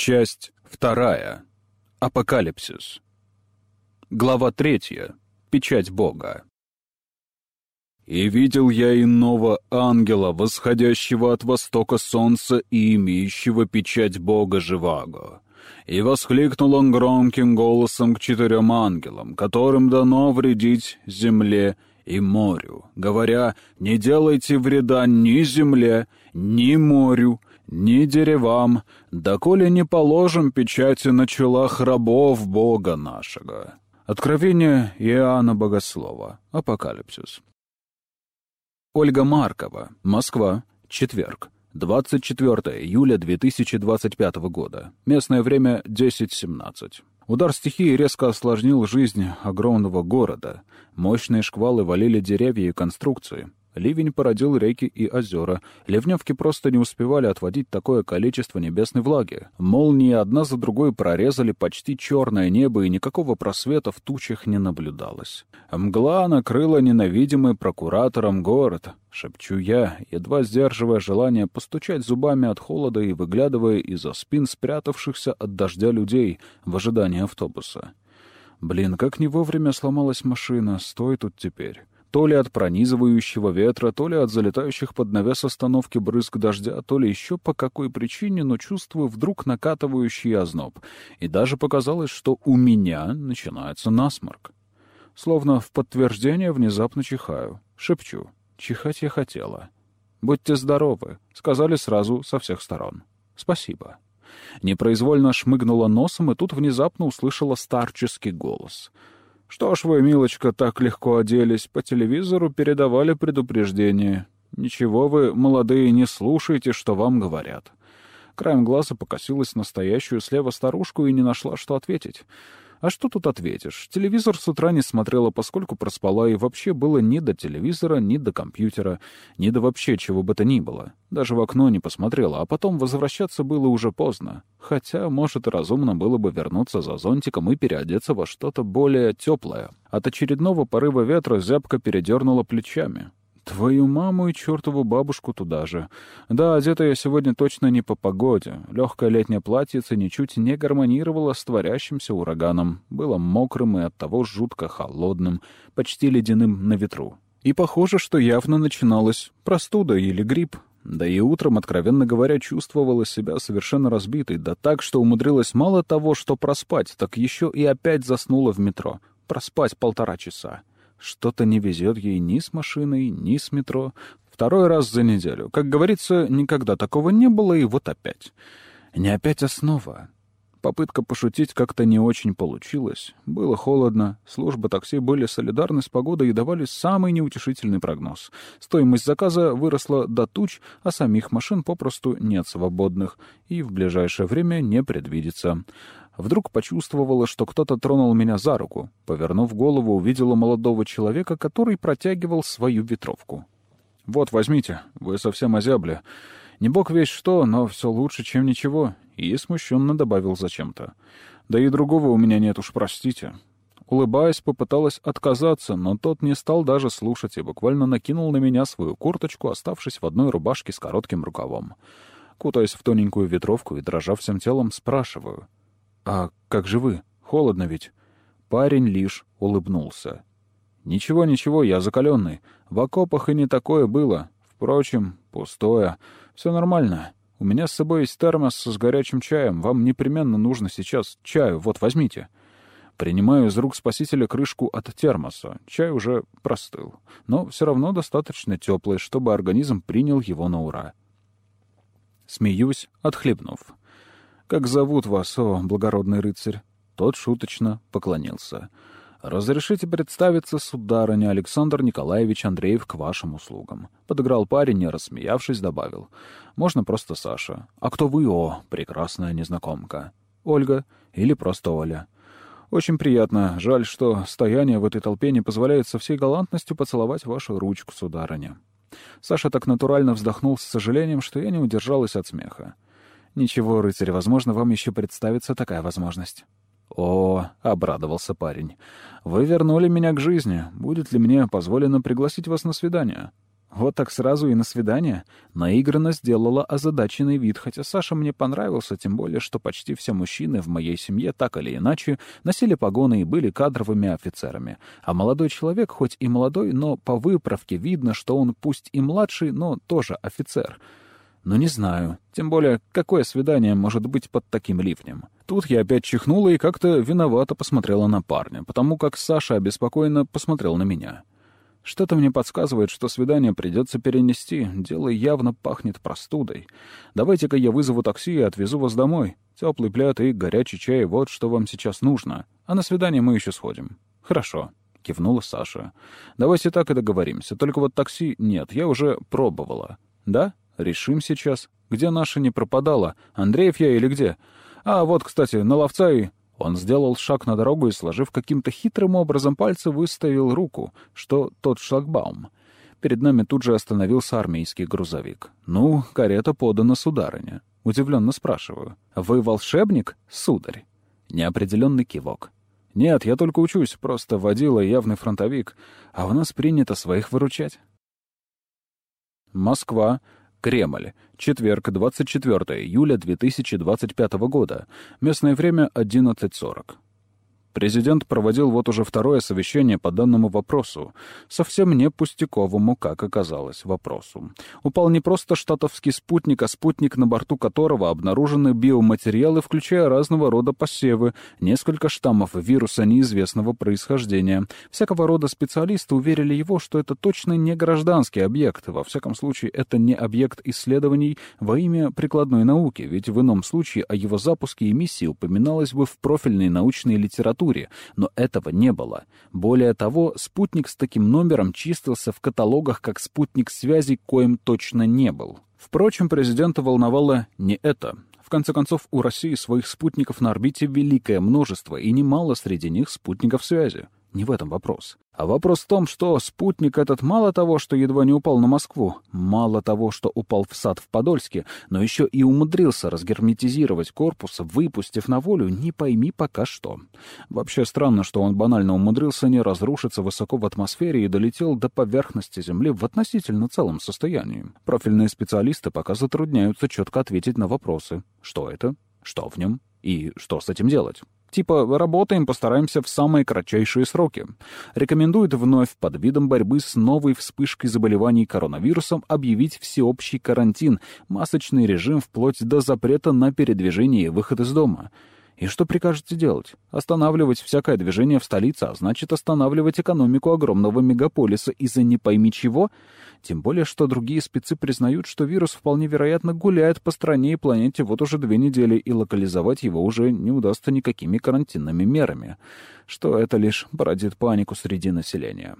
Часть вторая. Апокалипсис. Глава третья. Печать Бога. «И видел я иного ангела, восходящего от востока солнца и имеющего печать Бога живаго. И воскликнул он громким голосом к четырем ангелам, которым дано вредить земле и морю, говоря, «Не делайте вреда ни земле, ни морю, ни деревам, доколе не положим печати на челах рабов Бога нашего». Откровение Иоанна Богослова. Апокалипсис. Ольга Маркова. Москва. Четверг. 24 июля 2025 года. Местное время 10.17. Удар стихии резко осложнил жизнь огромного города. Мощные шквалы валили деревья и конструкции. Ливень породил реки и озера. Ливневки просто не успевали отводить такое количество небесной влаги. Молнии одна за другой прорезали почти черное небо, и никакого просвета в тучах не наблюдалось. Мгла накрыла ненавидимый прокуратором город. Шепчу я, едва сдерживая желание постучать зубами от холода и выглядывая из-за спин спрятавшихся от дождя людей в ожидании автобуса. Блин, как не вовремя сломалась машина, стой тут теперь то ли от пронизывающего ветра, то ли от залетающих под навес остановки брызг дождя, то ли еще по какой причине, но чувствую вдруг накатывающий озноб. И даже показалось, что у меня начинается насморк. Словно в подтверждение внезапно чихаю. Шепчу. Чихать я хотела. «Будьте здоровы», — сказали сразу со всех сторон. «Спасибо». Непроизвольно шмыгнула носом и тут внезапно услышала старческий голос — что ж вы, милочка, так легко оделись, по телевизору передавали предупреждение. Ничего вы, молодые, не слушаете, что вам говорят. Краем глаза покосилась настоящую слева старушку и не нашла, что ответить. А что тут ответишь? Телевизор с утра не смотрела, поскольку проспала, и вообще было ни до телевизора, ни до компьютера, ни до вообще чего бы то ни было. Даже в окно не посмотрела, а потом возвращаться было уже поздно. Хотя, может, разумно было бы вернуться за зонтиком и переодеться во что-то более теплое. От очередного порыва ветра зябко передернула плечами. Твою маму и чертову бабушку туда же. Да, одета я сегодня точно не по погоде. Легкое летнее платьице ничуть не гармонировало с творящимся ураганом. Было мокрым и оттого жутко холодным, почти ледяным на ветру. И похоже, что явно начиналась простуда или грипп. Да и утром, откровенно говоря, чувствовала себя совершенно разбитой, да так, что умудрилась мало того, что проспать, так еще и опять заснула в метро. Проспать полтора часа. Что-то не везет ей ни с машиной, ни с метро. Второй раз за неделю. Как говорится, никогда такого не было, и вот опять. Не опять основа. Попытка пошутить как-то не очень получилась. Было холодно, службы такси были солидарны с погодой и давали самый неутешительный прогноз. Стоимость заказа выросла до туч, а самих машин попросту нет свободных и в ближайшее время не предвидится. Вдруг почувствовала, что кто-то тронул меня за руку. Повернув голову, увидела молодого человека, который протягивал свою ветровку. «Вот, возьмите, вы совсем озябли. Не бог весь что, но все лучше, чем ничего». И смущенно добавил зачем-то. «Да и другого у меня нет, уж простите». Улыбаясь, попыталась отказаться, но тот не стал даже слушать и буквально накинул на меня свою курточку, оставшись в одной рубашке с коротким рукавом. Кутаясь в тоненькую ветровку и дрожа всем телом, спрашиваю — «А как же вы? Холодно ведь?» Парень лишь улыбнулся. «Ничего, ничего, я закаленный. В окопах и не такое было. Впрочем, пустое. Все нормально. У меня с собой есть термос с горячим чаем. Вам непременно нужно сейчас чаю. Вот, возьмите». Принимаю из рук спасителя крышку от термоса. Чай уже простыл. Но все равно достаточно теплый, чтобы организм принял его на ура. Смеюсь, отхлебнув. «Как зовут вас, о, благородный рыцарь?» Тот шуточно поклонился. «Разрешите представиться, сударыня Александр Николаевич Андреев к вашим услугам». Подыграл парень и, рассмеявшись, добавил. «Можно просто Саша. А кто вы, о, прекрасная незнакомка?» «Ольга. Или просто Оля». «Очень приятно. Жаль, что стояние в этой толпе не позволяет со всей галантностью поцеловать вашу ручку, сударыня». Саша так натурально вздохнул с сожалением, что я не удержалась от смеха. «Ничего, рыцарь, возможно, вам еще представится такая возможность». «О!» — обрадовался парень. «Вы вернули меня к жизни. Будет ли мне позволено пригласить вас на свидание?» Вот так сразу и на свидание. Наигранно сделала озадаченный вид, хотя Саша мне понравился, тем более, что почти все мужчины в моей семье так или иначе носили погоны и были кадровыми офицерами. А молодой человек, хоть и молодой, но по выправке видно, что он пусть и младший, но тоже офицер. Но не знаю. Тем более, какое свидание может быть под таким ливнем? Тут я опять чихнула и как-то виновато посмотрела на парня, потому как Саша обеспокоенно посмотрел на меня. Что-то мне подсказывает, что свидание придется перенести. Дело явно пахнет простудой. Давайте-ка я вызову такси и отвезу вас домой. Теплый пляд и горячий чай — вот что вам сейчас нужно. А на свидание мы еще сходим. Хорошо. — кивнула Саша. «Давайте так и договоримся. Только вот такси нет, я уже пробовала». «Да? Решим сейчас. Где наша не пропадала? Андреев я или где? А, вот, кстати, на ловца и...» Он сделал шаг на дорогу и, сложив каким-то хитрым образом пальцы, выставил руку, что тот шлагбаум. Перед нами тут же остановился армейский грузовик. «Ну, карета подана, сударыня». Удивленно спрашиваю. «Вы волшебник, сударь?» Неопределенный кивок. «Нет, я только учусь, просто водила явный фронтовик, а у нас принято своих выручать». Москва, Кремль. Четверг, 24 июля 2025 года. Местное время 11.40. Президент проводил вот уже второе совещание по данному вопросу, совсем не пустяковому, как оказалось, вопросу. Упал не просто штатовский спутник, а спутник, на борту которого обнаружены биоматериалы, включая разного рода посевы, несколько штаммов вируса неизвестного происхождения. Всякого рода специалисты уверили его, что это точно не гражданский объект, во всяком случае, это не объект исследований во имя прикладной науки, ведь в ином случае о его запуске и миссии упоминалось бы в профильной научной литературе, литературе, но этого не было. Более того, спутник с таким номером числился в каталогах как спутник связи, коим точно не был. Впрочем, президента волновало не это. В конце концов, у России своих спутников на орбите великое множество, и немало среди них спутников связи. Не в этом вопрос. А вопрос в том, что спутник этот мало того, что едва не упал на Москву, мало того, что упал в сад в Подольске, но еще и умудрился разгерметизировать корпус, выпустив на волю не пойми пока что. Вообще странно, что он банально умудрился не разрушиться высоко в атмосфере и долетел до поверхности Земли в относительно целом состоянии. Профильные специалисты пока затрудняются четко ответить на вопросы. Что это? Что в нем? И что с этим делать? Типа работаем, постараемся в самые кратчайшие сроки. Рекомендует вновь под видом борьбы с новой вспышкой заболеваний коронавирусом объявить всеобщий карантин, масочный режим вплоть до запрета на передвижение и выход из дома. И что прикажете делать? Останавливать всякое движение в столице, а значит останавливать экономику огромного мегаполиса из-за не пойми чего? Тем более, что другие спецы признают, что вирус вполне вероятно гуляет по стране и планете вот уже две недели, и локализовать его уже не удастся никакими карантинными мерами. Что это лишь породит панику среди населения.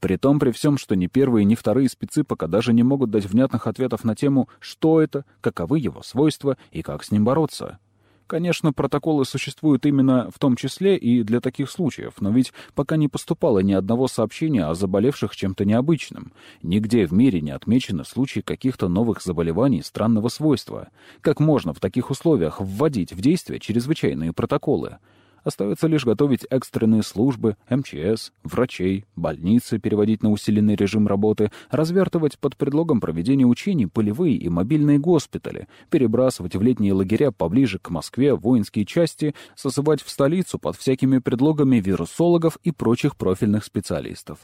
При том, при всем, что ни первые, ни вторые спецы пока даже не могут дать внятных ответов на тему, что это, каковы его свойства и как с ним бороться. Конечно, протоколы существуют именно в том числе и для таких случаев, но ведь пока не поступало ни одного сообщения о заболевших чем-то необычным. Нигде в мире не отмечены случаи каких-то новых заболеваний странного свойства. Как можно в таких условиях вводить в действие чрезвычайные протоколы? Остается лишь готовить экстренные службы, МЧС, врачей, больницы переводить на усиленный режим работы, развертывать под предлогом проведения учений полевые и мобильные госпитали, перебрасывать в летние лагеря поближе к Москве воинские части, сосывать в столицу под всякими предлогами вирусологов и прочих профильных специалистов.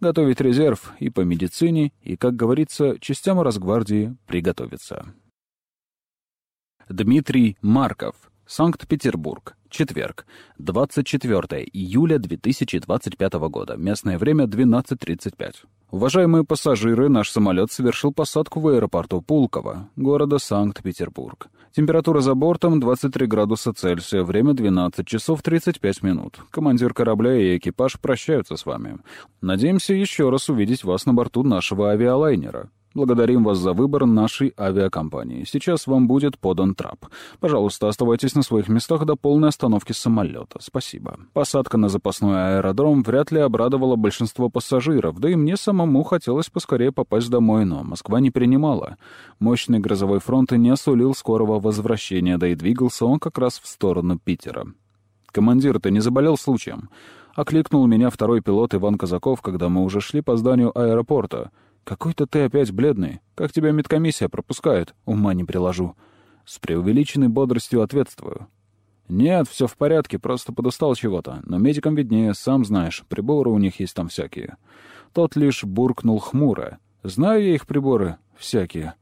Готовить резерв и по медицине, и, как говорится, частям Росгвардии приготовиться. Дмитрий Марков, Санкт-Петербург. Четверг, 24 июля 2025 года. Местное время 12.35. Уважаемые пассажиры, наш самолет совершил посадку в аэропорту Пулково, города Санкт-Петербург. Температура за бортом 23 градуса Цельсия, время 12 часов 35 минут. Командир корабля и экипаж прощаются с вами. Надеемся еще раз увидеть вас на борту нашего авиалайнера. Благодарим вас за выбор нашей авиакомпании. Сейчас вам будет подан трап. Пожалуйста, оставайтесь на своих местах до полной остановки самолета. Спасибо. Посадка на запасной аэродром вряд ли обрадовала большинство пассажиров, да и мне самому хотелось поскорее попасть домой, но Москва не принимала. Мощный грозовой фронт не осулил скорого возвращения, да и двигался он как раз в сторону Питера. «Командир, ты не заболел случаем?» Окликнул меня второй пилот Иван Казаков, когда мы уже шли по зданию аэропорта — «Какой-то ты опять бледный. Как тебя медкомиссия пропускает? Ума не приложу». С преувеличенной бодростью ответствую. «Нет, все в порядке, просто подустал чего-то. Но медикам виднее, сам знаешь, приборы у них есть там всякие». Тот лишь буркнул хмуро. «Знаю я их приборы. Всякие».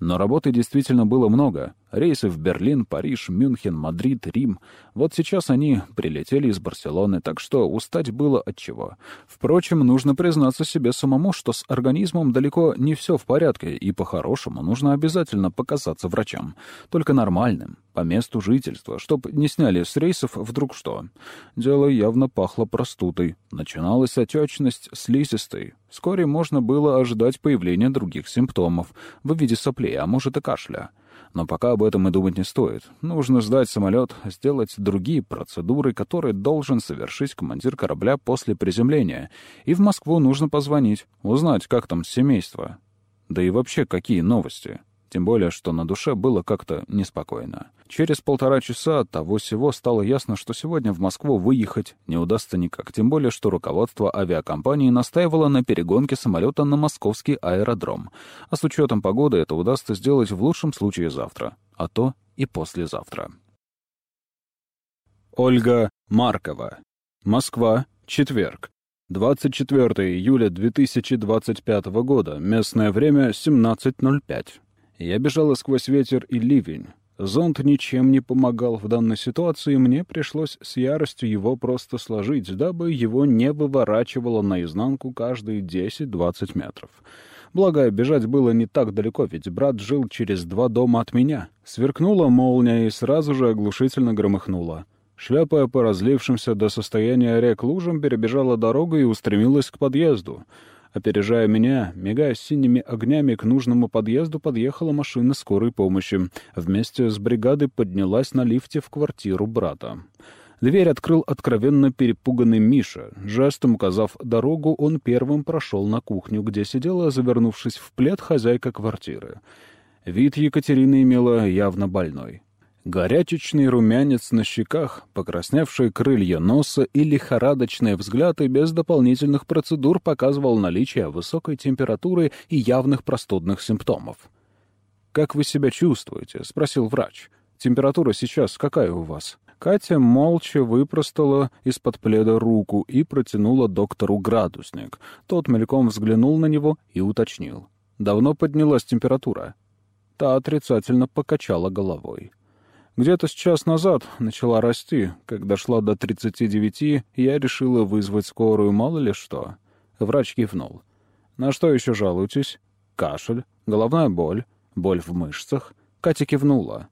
Но работы действительно было много. Рейсы в Берлин, Париж, Мюнхен, Мадрид, Рим. Вот сейчас они прилетели из Барселоны, так что устать было от чего. Впрочем, нужно признаться себе самому, что с организмом далеко не все в порядке, и по-хорошему нужно обязательно показаться врачам. Только нормальным, по месту жительства, чтоб не сняли с рейсов вдруг что. Дело явно пахло простудой. Начиналась отечность слизистой. Вскоре можно было ожидать появления других симптомов в виде соплей, а может и кашля. Но пока об этом и думать не стоит. Нужно сдать самолет, сделать другие процедуры, которые должен совершить командир корабля после приземления. И в Москву нужно позвонить, узнать, как там семейство. Да и вообще, какие новости. Тем более, что на душе было как-то неспокойно. Через полтора часа того всего стало ясно, что сегодня в Москву выехать не удастся никак. Тем более, что руководство авиакомпании настаивало на перегонке самолета на московский аэродром. А с учетом погоды это удастся сделать в лучшем случае завтра, а то и послезавтра. Ольга Маркова. Москва. Четверг. 24 июля 2025 года. Местное время 17.05. Я бежала сквозь ветер и ливень. Зонт ничем не помогал в данной ситуации, мне пришлось с яростью его просто сложить, дабы его не выворачивало наизнанку каждые 10-20 метров. Благо, бежать было не так далеко, ведь брат жил через два дома от меня. Сверкнула молния и сразу же оглушительно громыхнула. Шляпая по разлившимся до состояния рек лужам, перебежала дорогу и устремилась к подъезду — Опережая меня, мигая синими огнями к нужному подъезду, подъехала машина скорой помощи. Вместе с бригадой поднялась на лифте в квартиру брата. Дверь открыл откровенно перепуганный Миша. Жестом указав дорогу, он первым прошел на кухню, где сидела, завернувшись в плед, хозяйка квартиры. Вид Екатерины имела явно больной. Горячечный румянец на щеках, покрасневшие крылья носа и лихорадочные взгляды без дополнительных процедур показывал наличие высокой температуры и явных простудных симптомов. «Как вы себя чувствуете?» — спросил врач. «Температура сейчас какая у вас?» Катя молча выпростала из-под пледа руку и протянула доктору градусник. Тот мельком взглянул на него и уточнил. «Давно поднялась температура?» Та отрицательно покачала головой. Где-то с час назад начала расти. Когда шла до 39, я решила вызвать скорую, мало ли что. Врач кивнул. «На что еще жалуетесь?» «Кашель, головная боль, боль в мышцах». Катя кивнула.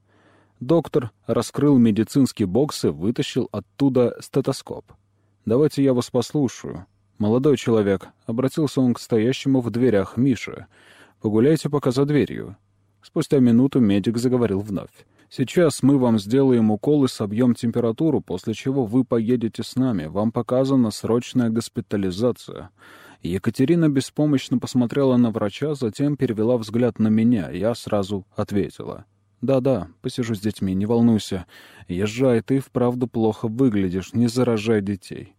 Доктор раскрыл медицинский бокс и вытащил оттуда стетоскоп. «Давайте я вас послушаю». «Молодой человек», — обратился он к стоящему в дверях Мише. «Погуляйте пока за дверью». Спустя минуту медик заговорил вновь. Сейчас мы вам сделаем укол и собьем температуру, после чего вы поедете с нами. Вам показана срочная госпитализация». Екатерина беспомощно посмотрела на врача, затем перевела взгляд на меня. Я сразу ответила. «Да-да, посижу с детьми, не волнуйся. Езжай, ты вправду плохо выглядишь, не заражай детей».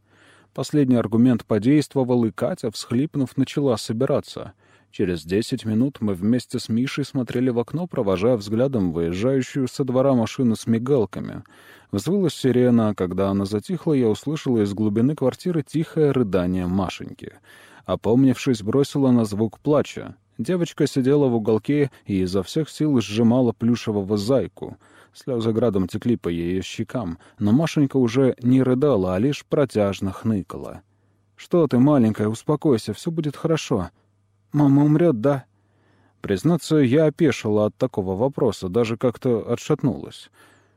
Последний аргумент подействовал, и Катя, всхлипнув, начала собираться — Через десять минут мы вместе с Мишей смотрели в окно, провожая взглядом выезжающую со двора машину с мигалками. Взвылась сирена, когда она затихла, я услышала из глубины квартиры тихое рыдание Машеньки. Опомнившись, бросила на звук плача. Девочка сидела в уголке и изо всех сил сжимала плюшевого зайку. Слезы градом текли по ее щекам, но Машенька уже не рыдала, а лишь протяжно хныкала. «Что ты, маленькая, успокойся, все будет хорошо», «Мама умрет, да?» Признаться, я опешила от такого вопроса, даже как-то отшатнулась.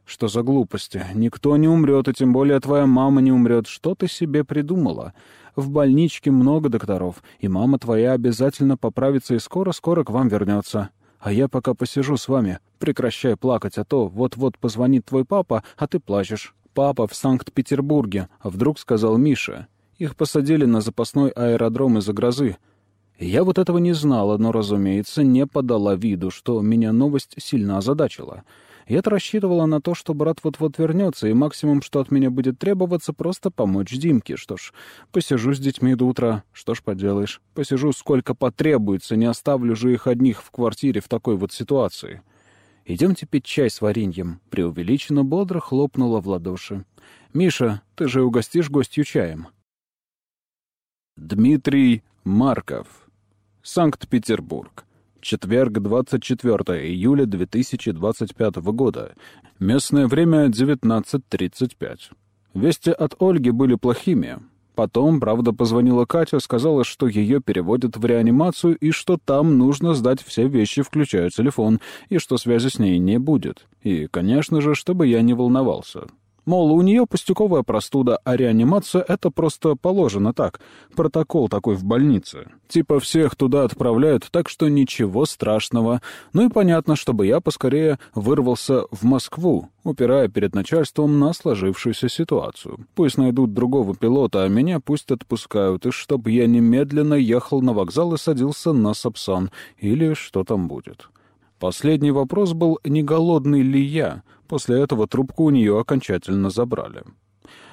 «Что за глупости? Никто не умрет, и тем более твоя мама не умрет. Что ты себе придумала? В больничке много докторов, и мама твоя обязательно поправится и скоро-скоро к вам вернется. А я пока посижу с вами. Прекращай плакать, а то вот-вот позвонит твой папа, а ты плачешь. Папа в Санкт-Петербурге, а вдруг сказал Миша. Их посадили на запасной аэродром из-за грозы. Я вот этого не знала, но, разумеется, не подала виду, что меня новость сильно озадачила. Я-то рассчитывала на то, что брат вот-вот вернется, и максимум, что от меня будет требоваться, просто помочь Димке. Что ж, посижу с детьми до утра. Что ж поделаешь. Посижу сколько потребуется, не оставлю же их одних в квартире в такой вот ситуации. «Идемте пить чай с вареньем», — преувеличенно бодро хлопнула в ладоши. «Миша, ты же угостишь гостью чаем». Дмитрий Марков. Санкт-Петербург. Четверг, 24 июля 2025 года. Местное время 19.35. Вести от Ольги были плохими. Потом, правда, позвонила Катя, сказала, что ее переводят в реанимацию и что там нужно сдать все вещи, включая телефон, и что связи с ней не будет. И, конечно же, чтобы я не волновался. Мол, у нее пустяковая простуда, а реанимация — это просто положено так. Протокол такой в больнице. Типа всех туда отправляют, так что ничего страшного. Ну и понятно, чтобы я поскорее вырвался в Москву, упирая перед начальством на сложившуюся ситуацию. Пусть найдут другого пилота, а меня пусть отпускают, и чтобы я немедленно ехал на вокзал и садился на Сапсан, или что там будет. Последний вопрос был, не голодный ли я. После этого трубку у нее окончательно забрали.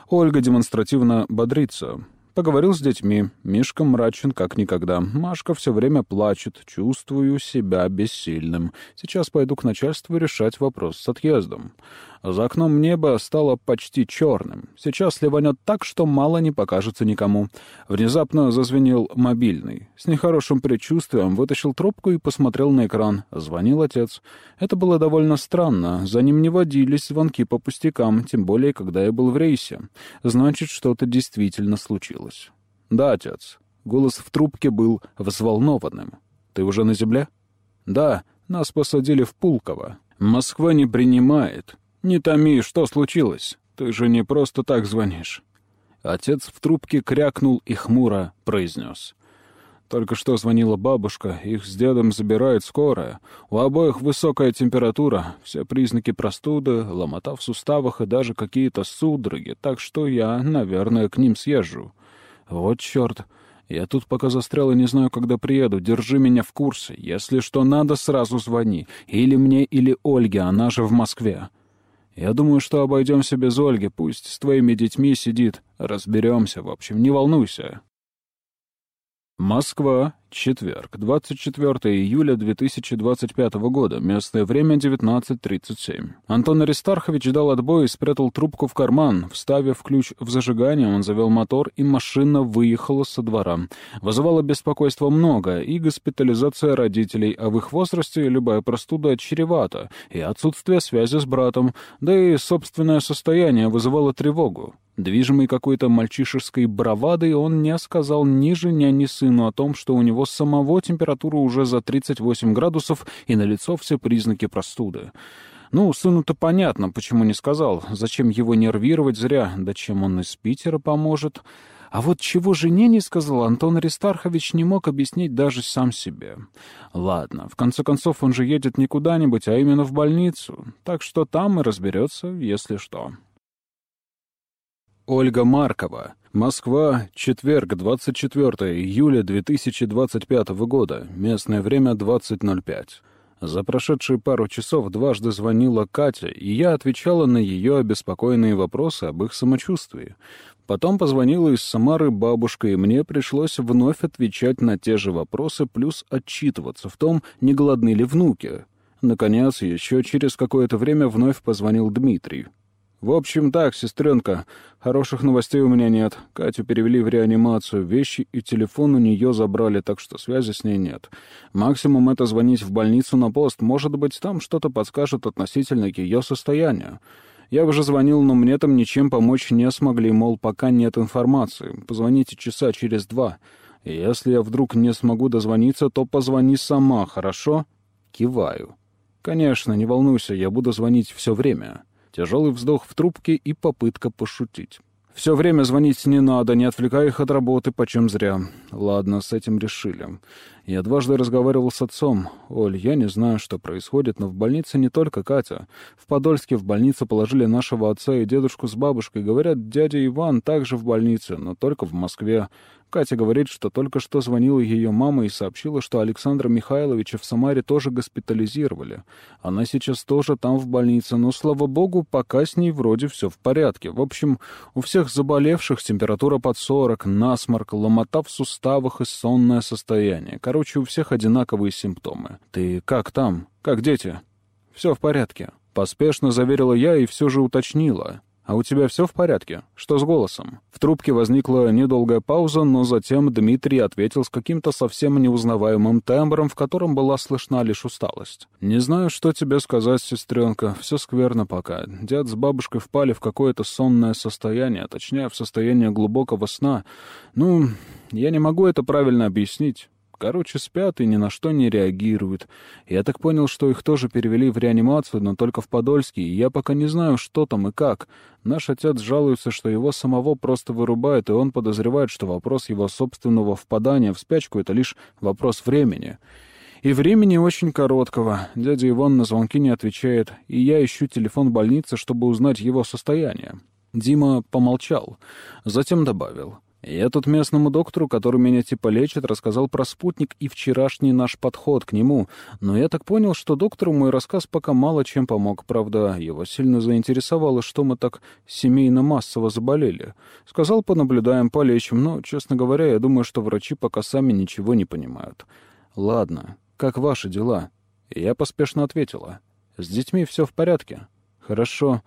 Ольга демонстративно бодрится. Поговорил с детьми. Мишка мрачен, как никогда. Машка все время плачет. Чувствую себя бессильным. Сейчас пойду к начальству решать вопрос с отъездом. За окном небо стало почти черным. Сейчас ливанет так, что мало не покажется никому. Внезапно зазвенел мобильный. С нехорошим предчувствием вытащил трубку и посмотрел на экран. Звонил отец. Это было довольно странно. За ним не водились звонки по пустякам, тем более, когда я был в рейсе. Значит, что-то действительно случилось. «Да, отец». Голос в трубке был взволнованным. «Ты уже на земле?» «Да, нас посадили в Пулково. Москва не принимает. «Не томи, что случилось? Ты же не просто так звонишь». Отец в трубке крякнул и хмуро произнес. «Только что звонила бабушка, их с дедом забирает скорая. У обоих высокая температура, все признаки простуды, ломота в суставах и даже какие-то судороги, так что я, наверное, к ним съезжу». «Вот черт!» Я тут пока застрял и не знаю, когда приеду. Держи меня в курсе. Если что надо, сразу звони. Или мне, или Ольге, она же в Москве. Я думаю, что обойдемся без Ольги. Пусть с твоими детьми сидит. Разберемся, в общем, не волнуйся. Москва, четверг, 24 июля 2025 года, местное время 19.37. Антон Аристархович дал отбой и спрятал трубку в карман. Вставив ключ в зажигание, он завел мотор, и машина выехала со двора. Вызывало беспокойство много, и госпитализация родителей, а в их возрасте любая простуда чревата, и отсутствие связи с братом, да и собственное состояние вызывало тревогу. Движимый какой-то мальчишеской бравадой, он не сказал ни жене, ни сыну о том, что у него самого температура уже за 38 градусов и на лицо все признаки простуды. Ну, сыну-то понятно, почему не сказал. Зачем его нервировать зря? Да чем он из Питера поможет? А вот чего жене не сказал, Антон Аристархович не мог объяснить даже сам себе. Ладно, в конце концов, он же едет не куда-нибудь, а именно в больницу. Так что там и разберется, если что. Ольга Маркова. Москва, четверг, 24 июля 2025 года. Местное время 20.05. За прошедшие пару часов дважды звонила Катя, и я отвечала на ее обеспокоенные вопросы об их самочувствии. Потом позвонила из Самары бабушка, и мне пришлось вновь отвечать на те же вопросы, плюс отчитываться в том, не голодны ли внуки. Наконец, еще через какое-то время вновь позвонил Дмитрий. «В общем так, сестренка, хороших новостей у меня нет. Катю перевели в реанимацию, вещи и телефон у нее забрали, так что связи с ней нет. Максимум это звонить в больницу на пост, может быть, там что-то подскажут относительно ее состояния. Я уже звонил, но мне там ничем помочь не смогли, мол, пока нет информации. Позвоните часа через два. Если я вдруг не смогу дозвониться, то позвони сама, хорошо?» Киваю. «Конечно, не волнуйся, я буду звонить все время». Тяжелый вздох в трубке и попытка пошутить. «Все время звонить не надо, не отвлекай их от работы, почем зря. Ладно, с этим решили. Я дважды разговаривал с отцом. Оль, я не знаю, что происходит, но в больнице не только Катя. В Подольске в больницу положили нашего отца и дедушку с бабушкой. Говорят, дядя Иван также в больнице, но только в Москве. Катя говорит, что только что звонила ее мама и сообщила, что Александра Михайловича в Самаре тоже госпитализировали. Она сейчас тоже там в больнице, но, слава богу, пока с ней вроде все в порядке. В общем, у всех заболевших температура под 40, насморк, ломота в суставах и сонное состояние. Короче, у всех одинаковые симптомы. Ты как там? Как дети? Все в порядке. Поспешно заверила я и все же уточнила. «А у тебя все в порядке? Что с голосом?» В трубке возникла недолгая пауза, но затем Дмитрий ответил с каким-то совсем неузнаваемым тембром, в котором была слышна лишь усталость. «Не знаю, что тебе сказать, сестренка. Все скверно пока. Дед с бабушкой впали в какое-то сонное состояние, точнее, в состояние глубокого сна. Ну, я не могу это правильно объяснить. Короче, спят и ни на что не реагируют. Я так понял, что их тоже перевели в реанимацию, но только в Подольский, и я пока не знаю, что там и как. Наш отец жалуется, что его самого просто вырубает, и он подозревает, что вопрос его собственного впадания в спячку — это лишь вопрос времени. И времени очень короткого. Дядя Иван на звонки не отвечает, и я ищу телефон больницы, чтобы узнать его состояние. Дима помолчал, затем добавил — я тут местному доктору, который меня типа лечит, рассказал про спутник и вчерашний наш подход к нему, но я так понял, что доктору мой рассказ пока мало чем помог. Правда, его сильно заинтересовало, что мы так семейно-массово заболели. Сказал, понаблюдаем, полечим, но, честно говоря, я думаю, что врачи пока сами ничего не понимают. Ладно, как ваши дела? Я поспешно ответила. С детьми все в порядке. Хорошо.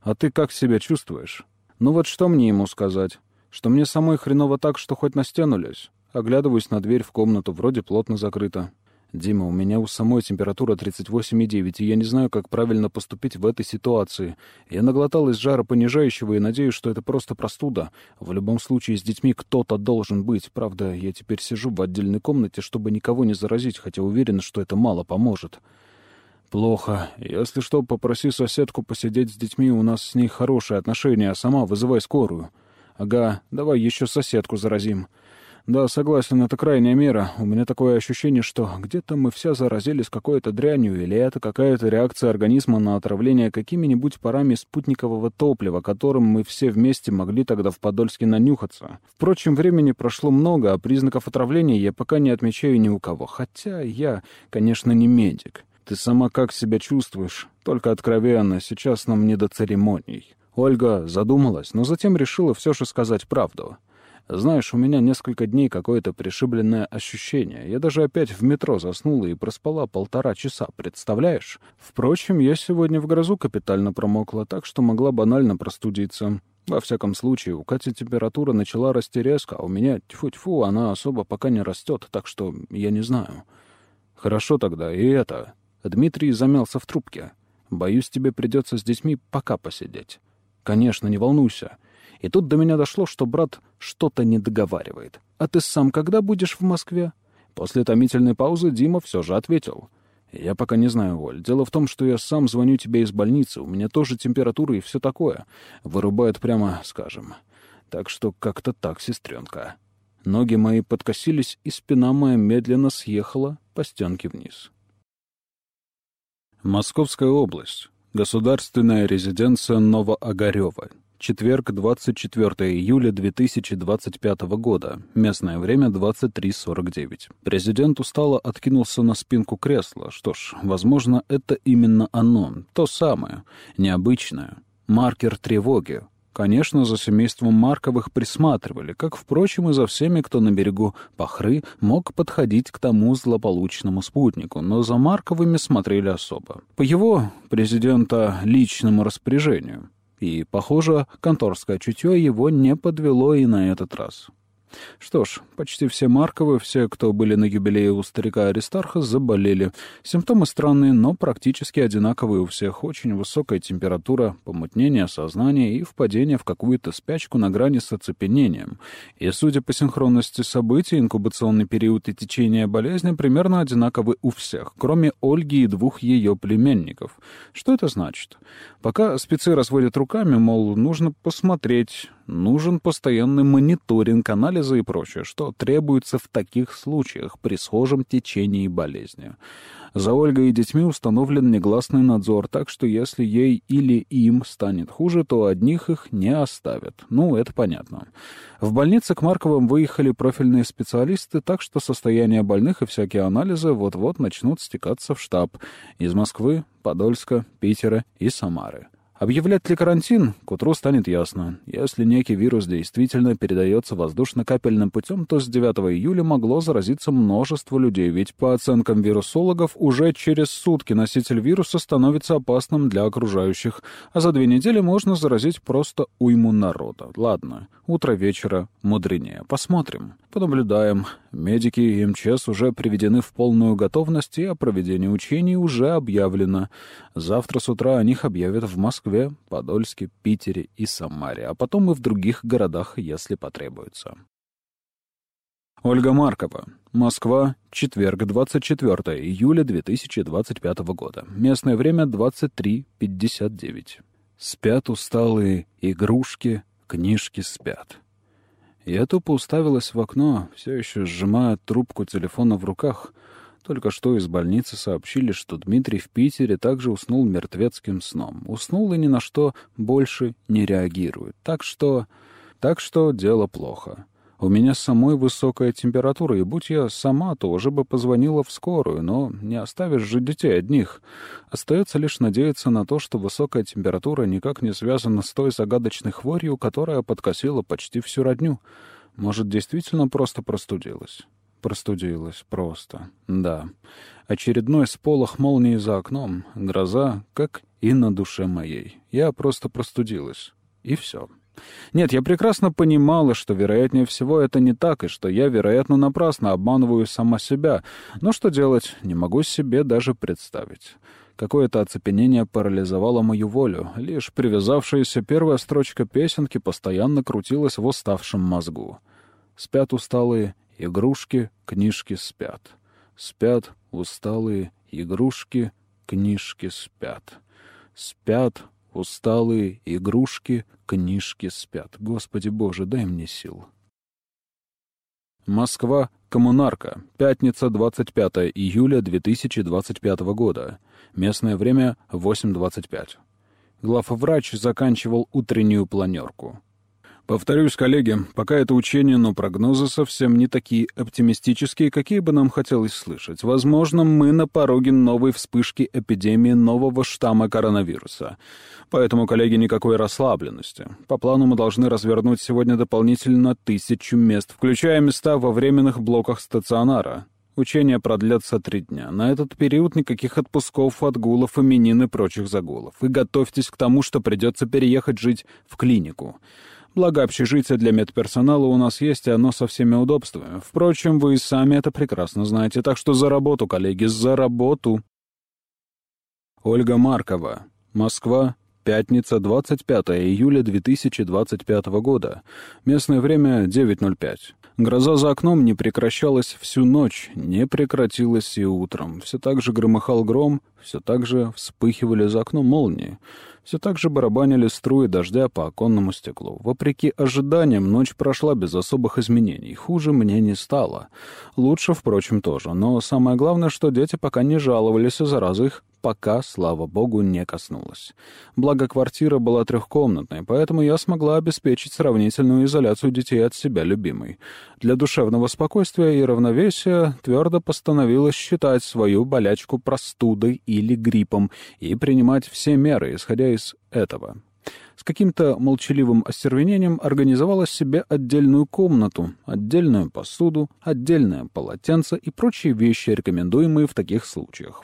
А ты как себя чувствуешь? Ну вот что мне ему сказать? Что мне самой хреново так, что хоть на стену лезь. Оглядываюсь на дверь в комнату, вроде плотно закрыта. «Дима, у меня у самой температура 38,9, и я не знаю, как правильно поступить в этой ситуации. Я наглоталась жара понижающего и надеюсь, что это просто простуда. В любом случае, с детьми кто-то должен быть. Правда, я теперь сижу в отдельной комнате, чтобы никого не заразить, хотя уверен, что это мало поможет». «Плохо. Если что, попроси соседку посидеть с детьми, у нас с ней хорошие отношения, а сама вызывай скорую». «Ага, давай еще соседку заразим». «Да, согласен, это крайняя мера. У меня такое ощущение, что где-то мы все заразились какой-то дрянью, или это какая-то реакция организма на отравление какими-нибудь парами спутникового топлива, которым мы все вместе могли тогда в Подольске нанюхаться. Впрочем, времени прошло много, а признаков отравления я пока не отмечаю ни у кого. Хотя я, конечно, не медик. Ты сама как себя чувствуешь? Только откровенно, сейчас нам не до церемоний». Ольга задумалась, но затем решила все же сказать правду. «Знаешь, у меня несколько дней какое-то пришибленное ощущение. Я даже опять в метро заснула и проспала полтора часа, представляешь? Впрочем, я сегодня в грозу капитально промокла, так что могла банально простудиться. Во всяком случае, у Кати температура начала расти резко, а у меня, тьфу-тьфу, она особо пока не растет, так что я не знаю». «Хорошо тогда, и это...» Дмитрий замялся в трубке. «Боюсь, тебе придется с детьми пока посидеть». «Конечно, не волнуйся». И тут до меня дошло, что брат что-то не договаривает. «А ты сам когда будешь в Москве?» После томительной паузы Дима все же ответил. «Я пока не знаю, Оль. Дело в том, что я сам звоню тебе из больницы. У меня тоже температура и все такое. Вырубает прямо, скажем. Так что как-то так, сестренка». Ноги мои подкосились, и спина моя медленно съехала по стенке вниз. Московская область. Государственная резиденция Новоогарева. Четверг, 24 июля 2025 года. Местное время 23.49. Президент устало откинулся на спинку кресла. Что ж, возможно, это именно оно. То самое. Необычное. Маркер тревоги. Конечно, за семейством Марковых присматривали, как, впрочем, и за всеми, кто на берегу Пахры мог подходить к тому злополучному спутнику, но за Марковыми смотрели особо. По его, президента, личному распоряжению. И, похоже, конторское чутье его не подвело и на этот раз. Что ж, почти все Марковы, все, кто были на юбилее у старика Аристарха, заболели. Симптомы странные, но практически одинаковые у всех. Очень высокая температура, помутнение сознания и впадение в какую-то спячку на грани с оцепенением. И, судя по синхронности событий, инкубационный период и течение болезни примерно одинаковы у всех, кроме Ольги и двух ее племенников. Что это значит? Пока спецы разводят руками, мол, нужно посмотреть, нужен постоянный мониторинг, анализ анализы и прочее, что требуется в таких случаях при схожем течении болезни. За Ольгой и детьми установлен негласный надзор, так что если ей или им станет хуже, то одних их не оставят. Ну, это понятно. В больнице к Марковым выехали профильные специалисты, так что состояние больных и всякие анализы вот-вот начнут стекаться в штаб из Москвы, Подольска, Питера и Самары. Объявлять ли карантин, к утру станет ясно. Если некий вирус действительно передается воздушно-капельным путем, то с 9 июля могло заразиться множество людей, ведь по оценкам вирусологов уже через сутки носитель вируса становится опасным для окружающих, а за две недели можно заразить просто уйму народа. Ладно, утро вечера мудренее. Посмотрим. Понаблюдаем. Медики и МЧС уже приведены в полную готовность, и о проведении учений уже объявлено. Завтра с утра о них объявят в Москве, Подольске, Питере и Самаре, а потом и в других городах, если потребуется. Ольга Маркова. Москва. Четверг, 24 июля 2025 года. Местное время 23.59. Спят усталые игрушки, книжки спят. Я тупо уставилась в окно, все еще сжимая трубку телефона в руках. Только что из больницы сообщили, что Дмитрий в Питере также уснул мертвецким сном. Уснул и ни на что больше не реагирует. Так что... Так что дело плохо. У меня самой высокая температура, и будь я сама, то уже бы позвонила в скорую, но не оставишь же детей одних. Остается лишь надеяться на то, что высокая температура никак не связана с той загадочной хворью, которая подкосила почти всю родню. Может, действительно просто простудилась? Простудилась, просто. Да. Очередной сполох молнии за окном, гроза, как и на душе моей. Я просто простудилась. И все. Нет, я прекрасно понимала, что, вероятнее всего, это не так, и что я, вероятно, напрасно обманываю сама себя. Но что делать, не могу себе даже представить. Какое-то оцепенение парализовало мою волю. Лишь привязавшаяся первая строчка песенки постоянно крутилась в уставшем мозгу. Спят усталые игрушки, книжки спят. Спят усталые игрушки, книжки спят. Спят усталые игрушки, книжки спят. Господи Боже, дай мне сил. Москва, Коммунарка. Пятница, 25 июля 2025 года. Местное время 8.25. Главврач заканчивал утреннюю планерку. Повторюсь, коллеги, пока это учение, но прогнозы совсем не такие оптимистические, какие бы нам хотелось слышать. Возможно, мы на пороге новой вспышки эпидемии нового штамма коронавируса. Поэтому, коллеги, никакой расслабленности. По плану мы должны развернуть сегодня дополнительно тысячу мест, включая места во временных блоках стационара. Учения продлятся три дня. На этот период никаких отпусков, отгулов, именин и прочих загулов. И готовьтесь к тому, что придется переехать жить в клинику. Благо, общежитие для медперсонала у нас есть, и оно со всеми удобствами. Впрочем, вы и сами это прекрасно знаете, так что за работу, коллеги, за работу. Ольга Маркова. Москва. Пятница, 25 июля 2025 года. Местное время 9.05. Гроза за окном не прекращалась всю ночь, не прекратилась и утром. Все так же громыхал гром, все так же вспыхивали за окном молнии. Все так же барабанили струи дождя по оконному стеклу. Вопреки ожиданиям, ночь прошла без особых изменений. Хуже мне не стало. Лучше, впрочем, тоже. Но самое главное, что дети пока не жаловались, и зараза их пока, слава богу, не коснулась. Благо, квартира была трехкомнатной, поэтому я смогла обеспечить сравнительную изоляцию детей от себя любимой. Для душевного спокойствия и равновесия твердо постановила считать свою болячку простудой или гриппом и принимать все меры, исходя из этого с каким-то молчаливым остервенением организовала себе отдельную комнату, отдельную посуду, отдельное полотенце и прочие вещи, рекомендуемые в таких случаях.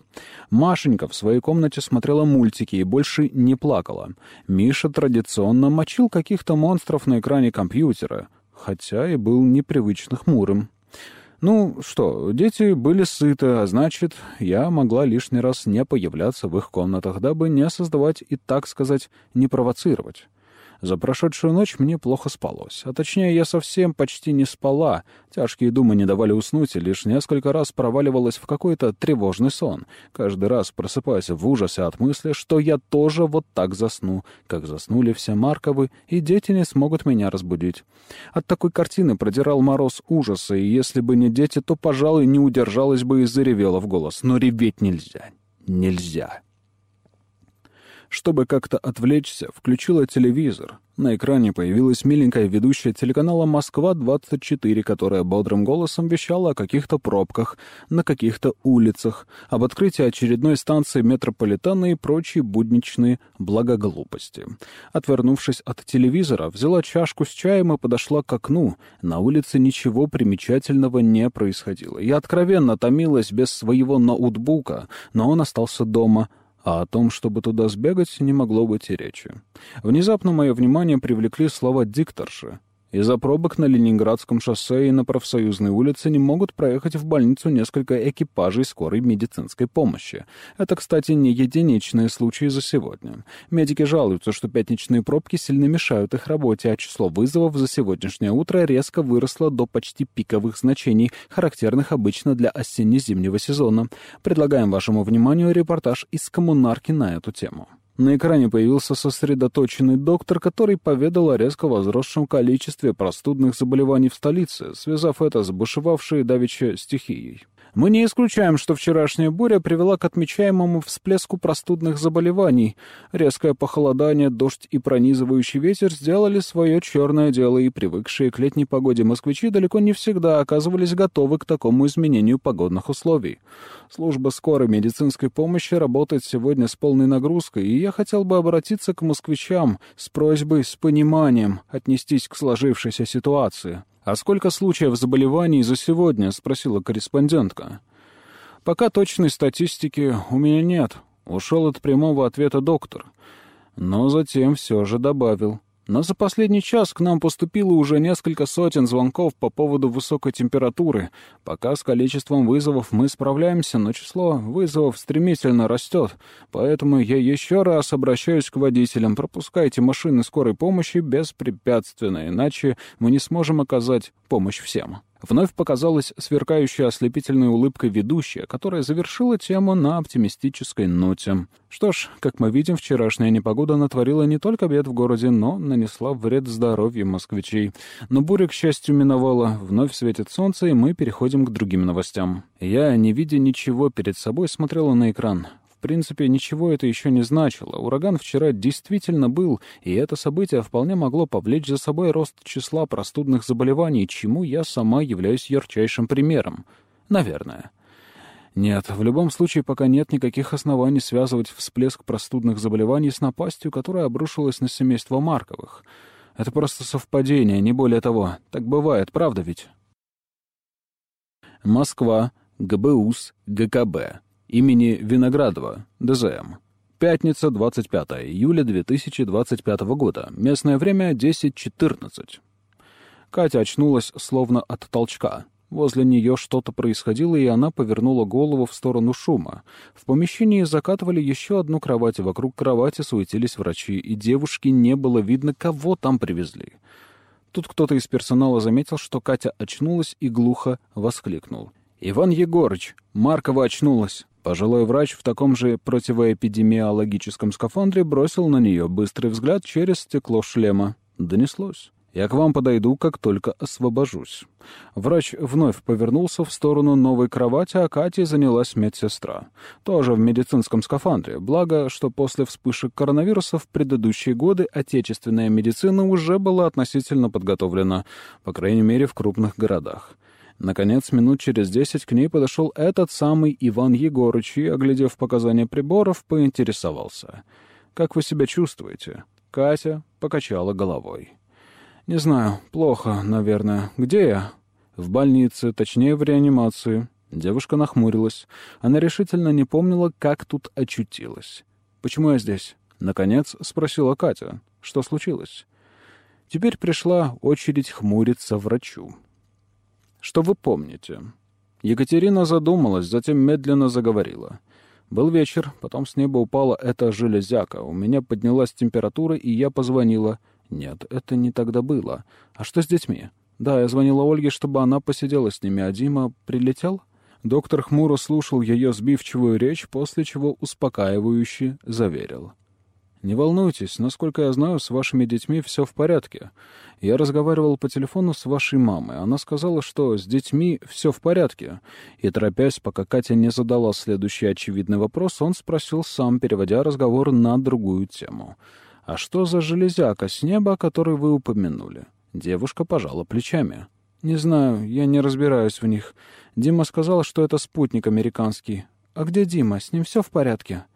Машенька в своей комнате смотрела мультики и больше не плакала. Миша традиционно мочил каких-то монстров на экране компьютера, хотя и был непривычно хмурым. Ну что, дети были сыты, а значит, я могла лишний раз не появляться в их комнатах, дабы не создавать и, так сказать, не провоцировать. За прошедшую ночь мне плохо спалось. А точнее, я совсем почти не спала. Тяжкие думы не давали уснуть, и лишь несколько раз проваливалась в какой-то тревожный сон. Каждый раз просыпаясь в ужасе от мысли, что я тоже вот так засну, как заснули все Марковы, и дети не смогут меня разбудить. От такой картины продирал мороз ужаса, и если бы не дети, то, пожалуй, не удержалась бы и заревела в голос. Но реветь нельзя. Нельзя. Чтобы как-то отвлечься, включила телевизор. На экране появилась миленькая ведущая телеканала «Москва-24», которая бодрым голосом вещала о каких-то пробках, на каких-то улицах, об открытии очередной станции метрополитена и прочие будничные благоглупости. Отвернувшись от телевизора, взяла чашку с чаем и подошла к окну. На улице ничего примечательного не происходило. Я откровенно томилась без своего ноутбука, но он остался дома — а о том, чтобы туда сбегать, не могло быть и речи. Внезапно мое внимание привлекли слова дикторши. Из-за пробок на Ленинградском шоссе и на Профсоюзной улице не могут проехать в больницу несколько экипажей скорой медицинской помощи. Это, кстати, не единичные случаи за сегодня. Медики жалуются, что пятничные пробки сильно мешают их работе, а число вызовов за сегодняшнее утро резко выросло до почти пиковых значений, характерных обычно для осенне-зимнего сезона. Предлагаем вашему вниманию репортаж из коммунарки на эту тему. На экране появился сосредоточенный доктор, который поведал о резко возросшем количестве простудных заболеваний в столице, связав это с бушевавшей давеча стихией. Мы не исключаем, что вчерашняя буря привела к отмечаемому всплеску простудных заболеваний. Резкое похолодание, дождь и пронизывающий ветер сделали свое черное дело, и привыкшие к летней погоде москвичи далеко не всегда оказывались готовы к такому изменению погодных условий. Служба скорой медицинской помощи работает сегодня с полной нагрузкой, и я хотел бы обратиться к москвичам с просьбой с пониманием отнестись к сложившейся ситуации. «А сколько случаев заболеваний за сегодня?» — спросила корреспондентка. «Пока точной статистики у меня нет», — ушел от прямого ответа доктор. Но затем все же добавил. Но за последний час к нам поступило уже несколько сотен звонков по поводу высокой температуры. Пока с количеством вызовов мы справляемся, но число вызовов стремительно растет. Поэтому я еще раз обращаюсь к водителям. Пропускайте машины скорой помощи беспрепятственно, иначе мы не сможем оказать помощь всем. Вновь показалась сверкающая ослепительной улыбкой ведущая, которая завершила тему на оптимистической ноте. Что ж, как мы видим, вчерашняя непогода натворила не только бед в городе, но нанесла вред здоровью москвичей. Но буря, к счастью, миновала. Вновь светит солнце, и мы переходим к другим новостям. Я, не видя ничего перед собой, смотрела на экран принципе, ничего это еще не значило. Ураган вчера действительно был, и это событие вполне могло повлечь за собой рост числа простудных заболеваний, чему я сама являюсь ярчайшим примером. Наверное. Нет, в любом случае пока нет никаких оснований связывать всплеск простудных заболеваний с напастью, которая обрушилась на семейство Марковых. Это просто совпадение, не более того. Так бывает, правда ведь? Москва, ГБУС, ГКБ имени Виноградова, ДЗМ. Пятница, 25 июля 2025 года. Местное время 10.14. Катя очнулась словно от толчка. Возле нее что-то происходило, и она повернула голову в сторону шума. В помещении закатывали еще одну кровать, и вокруг кровати суетились врачи, и девушке не было видно, кого там привезли. Тут кто-то из персонала заметил, что Катя очнулась и глухо воскликнул. «Иван Егорыч, Маркова очнулась!» Пожилой врач в таком же противоэпидемиологическом скафандре бросил на нее быстрый взгляд через стекло шлема. Донеслось. «Я к вам подойду, как только освобожусь». Врач вновь повернулся в сторону новой кровати, а Катей занялась медсестра. Тоже в медицинском скафандре. Благо, что после вспышек коронавируса в предыдущие годы отечественная медицина уже была относительно подготовлена, по крайней мере, в крупных городах. Наконец, минут через десять к ней подошел этот самый Иван Егорыч и, оглядев показания приборов, поинтересовался. «Как вы себя чувствуете?» Катя покачала головой. «Не знаю, плохо, наверное. Где я?» «В больнице, точнее, в реанимации». Девушка нахмурилась. Она решительно не помнила, как тут очутилась. «Почему я здесь?» Наконец спросила Катя. «Что случилось?» Теперь пришла очередь хмуриться врачу. Что вы помните?» Екатерина задумалась, затем медленно заговорила. Был вечер, потом с неба упала эта железяка. У меня поднялась температура, и я позвонила. Нет, это не тогда было. А что с детьми? Да, я звонила Ольге, чтобы она посидела с ними, а Дима прилетел? Доктор хмуро слушал ее сбивчивую речь, после чего успокаивающе заверил. «Не волнуйтесь, насколько я знаю, с вашими детьми все в порядке. Я разговаривал по телефону с вашей мамой. Она сказала, что с детьми все в порядке. И, торопясь, пока Катя не задала следующий очевидный вопрос, он спросил сам, переводя разговор на другую тему. «А что за железяка с неба, который вы упомянули?» Девушка пожала плечами. «Не знаю, я не разбираюсь в них. Дима сказал, что это спутник американский. А где Дима? С ним все в порядке?»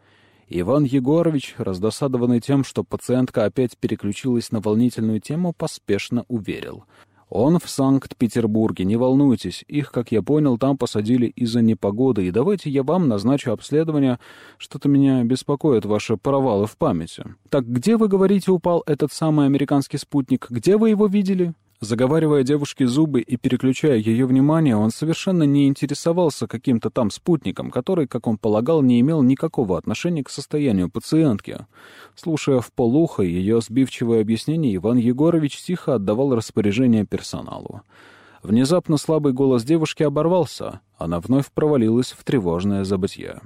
Иван Егорович, раздосадованный тем, что пациентка опять переключилась на волнительную тему, поспешно уверил. «Он в Санкт-Петербурге, не волнуйтесь. Их, как я понял, там посадили из-за непогоды. И давайте я вам назначу обследование. Что-то меня беспокоит ваши провалы в памяти. Так где, вы говорите, упал этот самый американский спутник? Где вы его видели?» Заговаривая девушке зубы и переключая ее внимание, он совершенно не интересовался каким-то там спутником, который, как он полагал, не имел никакого отношения к состоянию пациентки. Слушая в полухо ее сбивчивое объяснение, Иван Егорович тихо отдавал распоряжение персоналу. Внезапно слабый голос девушки оборвался, она вновь провалилась в тревожное забытье.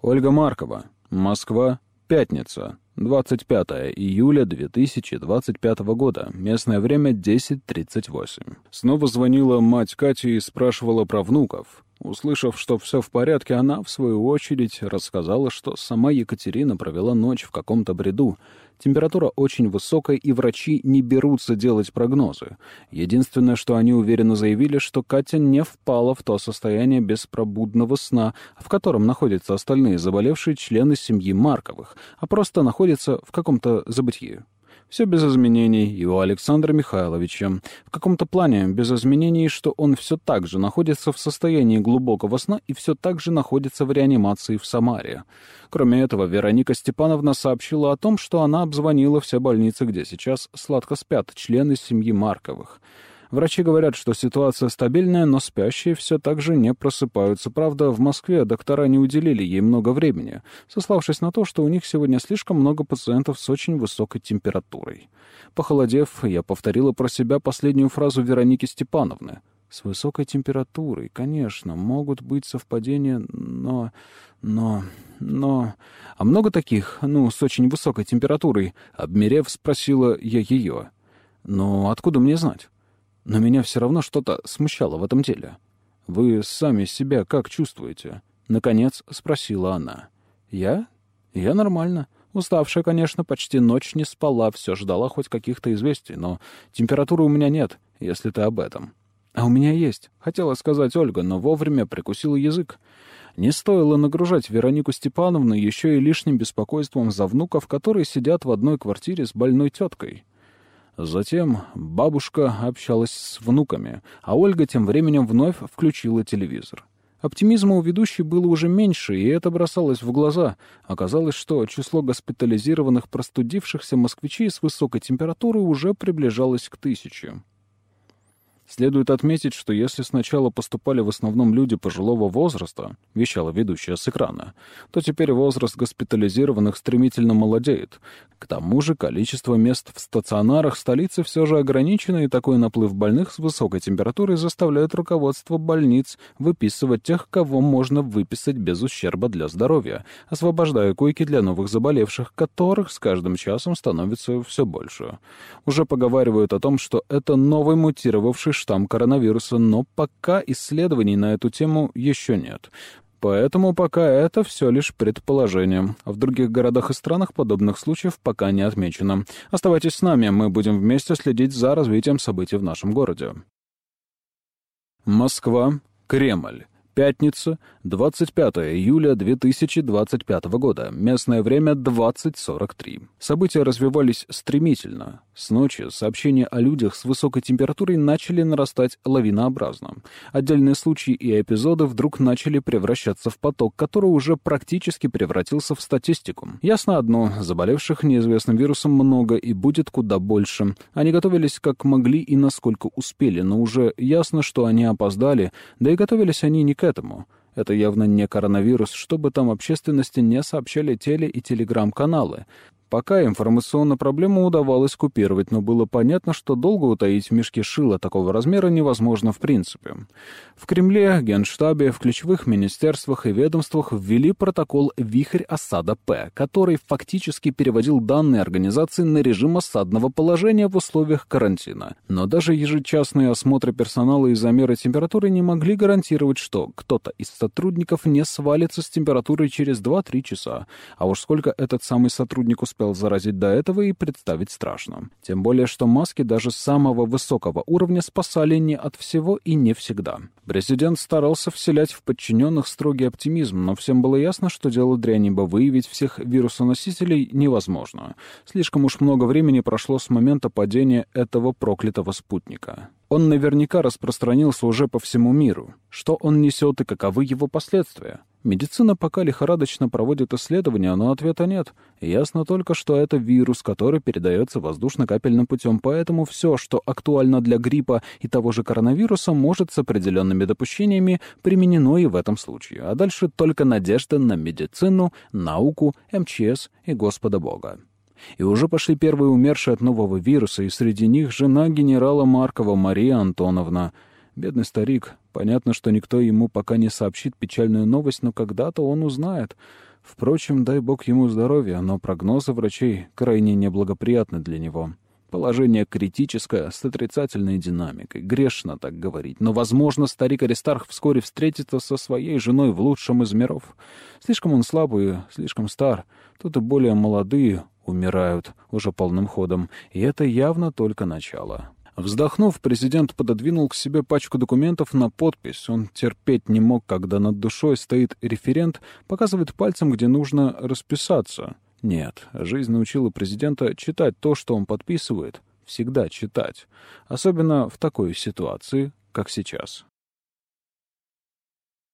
Ольга Маркова, Москва, пятница, 25 июля 2025 года. Местное время 10.38. Снова звонила мать Кати и спрашивала про внуков. Услышав, что все в порядке, она, в свою очередь, рассказала, что сама Екатерина провела ночь в каком-то бреду. Температура очень высокая, и врачи не берутся делать прогнозы. Единственное, что они уверенно заявили, что Катя не впала в то состояние беспробудного сна, в котором находятся остальные заболевшие члены семьи Марковых, а просто находится в каком-то забытии. Все без изменений у Александра Михайловича. В каком-то плане без изменений, что он все так же находится в состоянии глубокого сна и все так же находится в реанимации в Самаре. Кроме этого, Вероника Степановна сообщила о том, что она обзвонила все больницы, где сейчас сладко спят члены семьи Марковых. Врачи говорят, что ситуация стабильная, но спящие все так же не просыпаются. Правда, в Москве доктора не уделили ей много времени, сославшись на то, что у них сегодня слишком много пациентов с очень высокой температурой. Похолодев, я повторила про себя последнюю фразу Вероники Степановны. С высокой температурой, конечно, могут быть совпадения, но... но... но... А много таких, ну, с очень высокой температурой? Обмерев, спросила я ее. «Ну, откуда мне знать?» Но меня все равно что-то смущало в этом деле. «Вы сами себя как чувствуете?» — наконец спросила она. «Я? Я нормально. Уставшая, конечно, почти ночь не спала, все ждала хоть каких-то известий, но температуры у меня нет, если ты об этом». «А у меня есть», — хотела сказать Ольга, но вовремя прикусила язык. Не стоило нагружать Веронику Степановну еще и лишним беспокойством за внуков, которые сидят в одной квартире с больной теткой. Затем бабушка общалась с внуками, а Ольга тем временем вновь включила телевизор. Оптимизма у ведущей было уже меньше, и это бросалось в глаза. Оказалось, что число госпитализированных простудившихся москвичей с высокой температурой уже приближалось к тысяче. Следует отметить, что если сначала поступали в основном люди пожилого возраста, вещала ведущая с экрана, то теперь возраст госпитализированных стремительно молодеет. К тому же количество мест в стационарах столицы все же ограничено, и такой наплыв больных с высокой температурой заставляет руководство больниц выписывать тех, кого можно выписать без ущерба для здоровья, освобождая койки для новых заболевших, которых с каждым часом становится все больше. Уже поговаривают о том, что это новый мутировавший штамм коронавируса, но пока исследований на эту тему еще нет. Поэтому пока это все лишь предположение. В других городах и странах подобных случаев пока не отмечено. Оставайтесь с нами, мы будем вместе следить за развитием событий в нашем городе. Москва, Кремль. Пятница, 25 июля 2025 года. Местное время 20.43. События развивались стремительно. С ночи сообщения о людях с высокой температурой начали нарастать лавинообразно. Отдельные случаи и эпизоды вдруг начали превращаться в поток, который уже практически превратился в статистику. Ясно одно, заболевших неизвестным вирусом много и будет куда больше. Они готовились как могли и насколько успели, но уже ясно, что они опоздали, да и готовились они не к этому. Это явно не коронавирус, чтобы там общественности не сообщали теле- и телеграм-каналы. Пока информационно проблему удавалось купировать, но было понятно, что долго утаить в мешке шила такого размера невозможно в принципе. В Кремле, Генштабе, в ключевых министерствах и ведомствах ввели протокол «Вихрь осада П», который фактически переводил данные организации на режим осадного положения в условиях карантина. Но даже ежечасные осмотры персонала и замеры температуры не могли гарантировать, что кто-то из сотрудников не свалится с температурой через 2-3 часа. А уж сколько этот самый сотрудник успел успел заразить до этого и представить страшно. Тем более, что маски даже самого высокого уровня спасали не от всего и не всегда. Президент старался вселять в подчиненных строгий оптимизм, но всем было ясно, что дело дрянь, ибо выявить всех вирусоносителей невозможно. Слишком уж много времени прошло с момента падения этого проклятого спутника. Он наверняка распространился уже по всему миру. Что он несет и каковы его последствия? Медицина пока лихорадочно проводит исследования, но ответа нет. Ясно только, что это вирус, который передается воздушно-капельным путем, поэтому все, что актуально для гриппа и того же коронавируса, может с определенными допущениями применено и в этом случае. А дальше только надежда на медицину, науку, МЧС и Господа Бога. И уже пошли первые умершие от нового вируса, и среди них жена генерала Маркова Мария Антоновна — Бедный старик. Понятно, что никто ему пока не сообщит печальную новость, но когда-то он узнает. Впрочем, дай бог ему здоровья, но прогнозы врачей крайне неблагоприятны для него. Положение критическое, с отрицательной динамикой. Грешно так говорить. Но, возможно, старик Аристарх вскоре встретится со своей женой в лучшем из миров. Слишком он слабый, слишком стар. Тут и более молодые умирают уже полным ходом. И это явно только начало. Вздохнув, президент пододвинул к себе пачку документов на подпись. Он терпеть не мог, когда над душой стоит референт, показывает пальцем, где нужно расписаться. Нет, жизнь научила президента читать то, что он подписывает. Всегда читать. Особенно в такой ситуации, как сейчас.